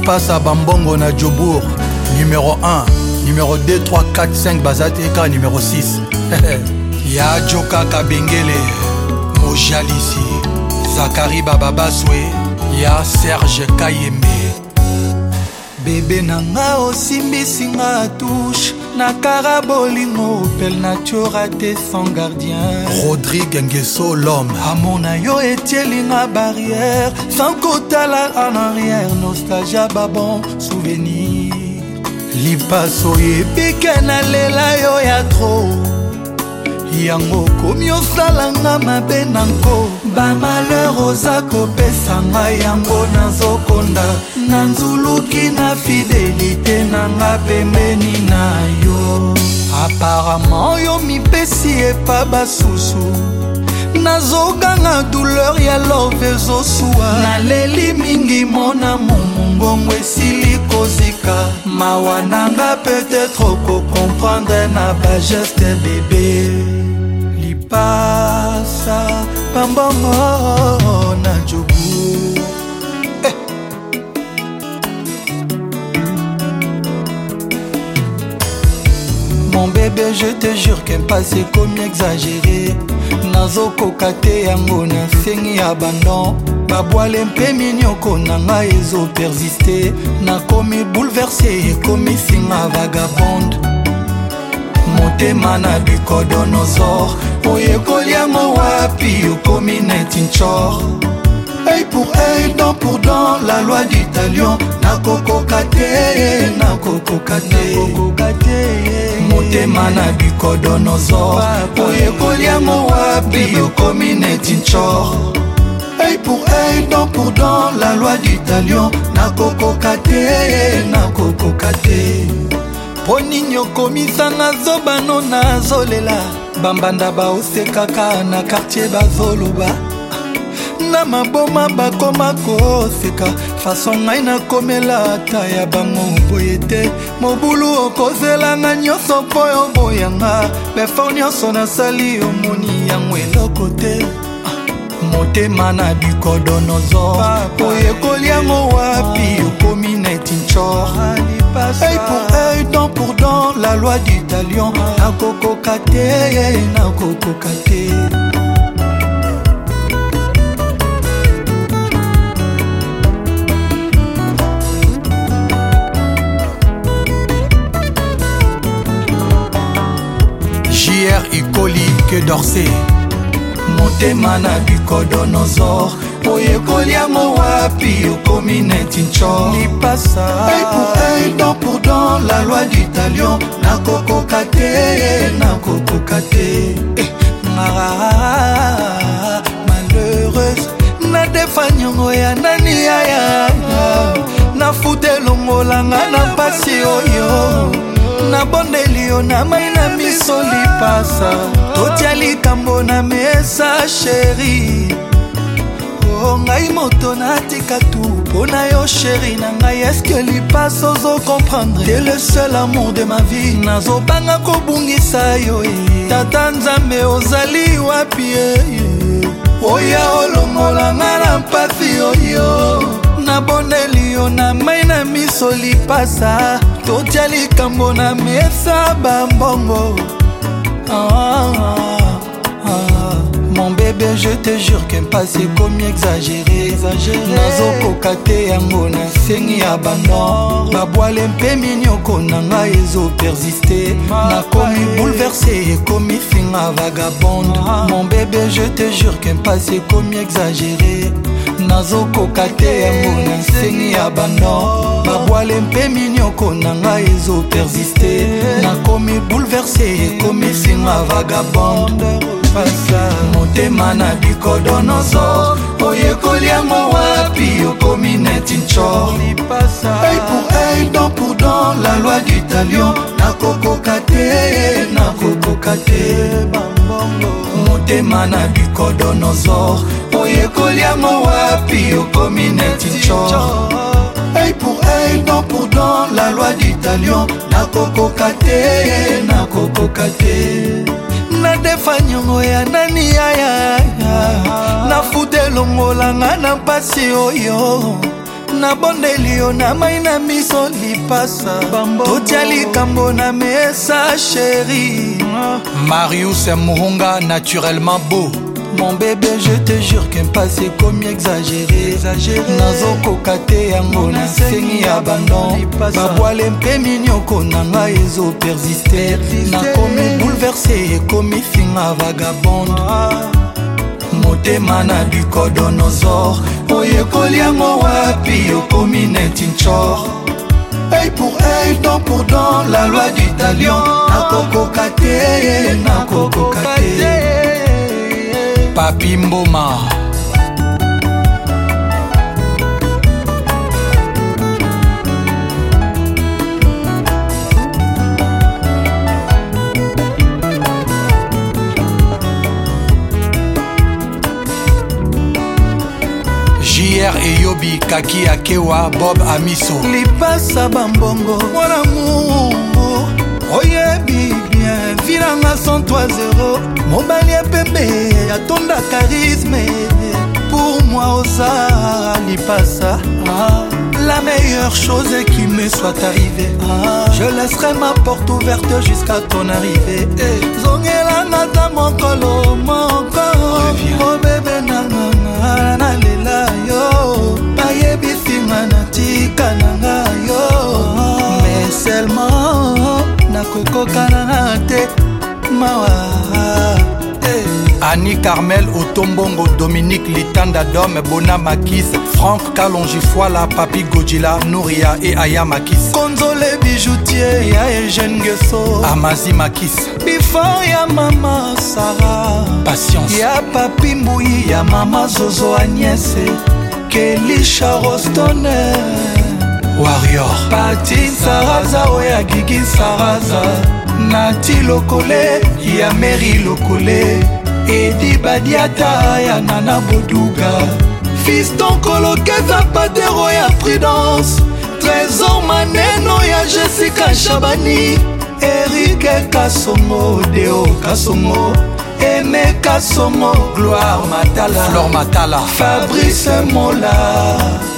lipasa bambongo na jobour numero 1 numero 2 3 4 5 baza te kaka numero 6 ya jokaka bengele mojalisi zakari bababaswe ya serge kayembe bebe na nga osimbisinga touche na kara bolingo pel natura te sans gardien rodrigue ngeso l'homme amo na yo etielinga barrière sans kotala en arrière nostalgie ya babon souvenir lipaso yebike nalela yo ya tro yango komi osalanga mabe na nko bamaleur oza kopesa ngai yango nazokonda nanzuluki na fidelite nanga pembeni na yo aparama oyo mipesi epa basusu nazoganga douleur ya love ezosuwa naleli mingi mona momongongo esili kozika mawa nanga peut-être okokomprendre na bageste bebe lipasa pambongo na jobu bebe je te jure kempasi ekomi exagere nazokoka te yango na nsengi ya bandon babwale mpe minioko na ngai ezopersiste nakomi bouleverse ekomi singa vagabonde motema na bicodonosor oyekoli yango wapi okomi netinchor œil pour œil, dent pour dent, la loi d'Italion. Nakoko kate, nakoko kate, nakoko kate. motema na bikodonozor oyekoli yango wapi okomi neti nchor œil pour œil dent pour dent la loi d'italion nakokoka te nakokoka te mpo nini okomisanga zobano nazolela bambanda baosekaka na kartier bazoloba na maboma bakoma koseka faso ngai nakomela ata ya bango boye te mobulu okozelanga nyonso mpo yo boyanga befo nyonso nasali omoni yango eloko te ah, motema na bikodonozor oyekoli yango wapi okomi netinchor ah, œil pour œil dent pour dent la loi d'italion ah. nakokoka te nakokoka te rivière ikoli ke dorse motema na bikodonozor oyekoli yango wapi okomi neti nco lipasaidan pour dan la loi d'italion nakokoka te nakokoka te ah, malheureuse nadefa nyongo ya nani yaya nafute longolanga na mpasi oyo nabondeli yo na mai na miso lipasa totya likambo na mesa sheri o oh, ngai moto natika tu mpo na yo sheri na ngai eske lipasa ozo komprendre te le seul amour de ma vie nazobanga kobungisa yo eh. tata nzambe ozali wapi eh, eh? oya olongolanga na mpasi oyo naboneli yo na mai na miso lipasa totya likambo na mesa bambongo ah, ah, ah. mon bébé je te jure kempasi ekomi exagéré nazokoka te yango na nsengi ya banor babwale mpe minioko na ngai ezopersiste nakomi bouleverse ekomi finga vagabonde mon bébé je te jure kempasi ekomi exagéré nazokoka te yango na nsengi ya banor babwale mpe minioko na ngai ezopersiste nakomi bouleverse ekomi singa vagabonde motema na bikodonosor oyekoli yango wapi okomi neti nchor ey pour ey don pour don la loi du talion nakokoka te nakokoka te motema na bikodonozor oyekoli yango wapi okomi neti chor ei pour ei don pour don la loi d'italion nakokoka te nakokoka te nadefa nyongo ya nani yayaya nafuta elongolanga na mpasi oyo oh nabondeli yo na mai na miso lipasa totya likambo na mesa sheri marius muhunga naturellement beau mon bébé je te jure que mpasi ekomi exagéré nazokoka te yango na nsengi ya bandon babwale mpe minioko na ngai ezopersiste nakomi bouleverse ekomi finga vagabonde ah. motema na bicodonosor oyekoli yango wapi okomi neti nchor œil pour œil dent pour dent la loi du talion nakokoka te nakokoka te papi mboma kaki akewa bob amiso lipasa bambongo mwana mu oyebi bien vinanga 103 mobali ya pembe atonda charisme pour moi oza lipasa ah. la meilleure chose qui me soit arrivée ah. je laisserai ma porte ouverte jusqu'à ton arrivée eh. zongelanga ta mokolo moko obebe nanganga nalel carmel otombongo dominique litanda dome bona makis frank kalongifoila papi gojila nouria e aya makis konzole bijoutier ya egene geso amazi makis bifor ya mama sara patience ya papi mbui ya mama zozo agnese kelisha rostone warrior pati saraza oya gigi saraza nati lokole ya meri lokole edi badiata ya nana boduga fiston kolokeza padero ya prudence trésor maneno ya jessica chabani erike kasongo deo kasongo eme kasongo gloire matala, Flore matala. fabrice mola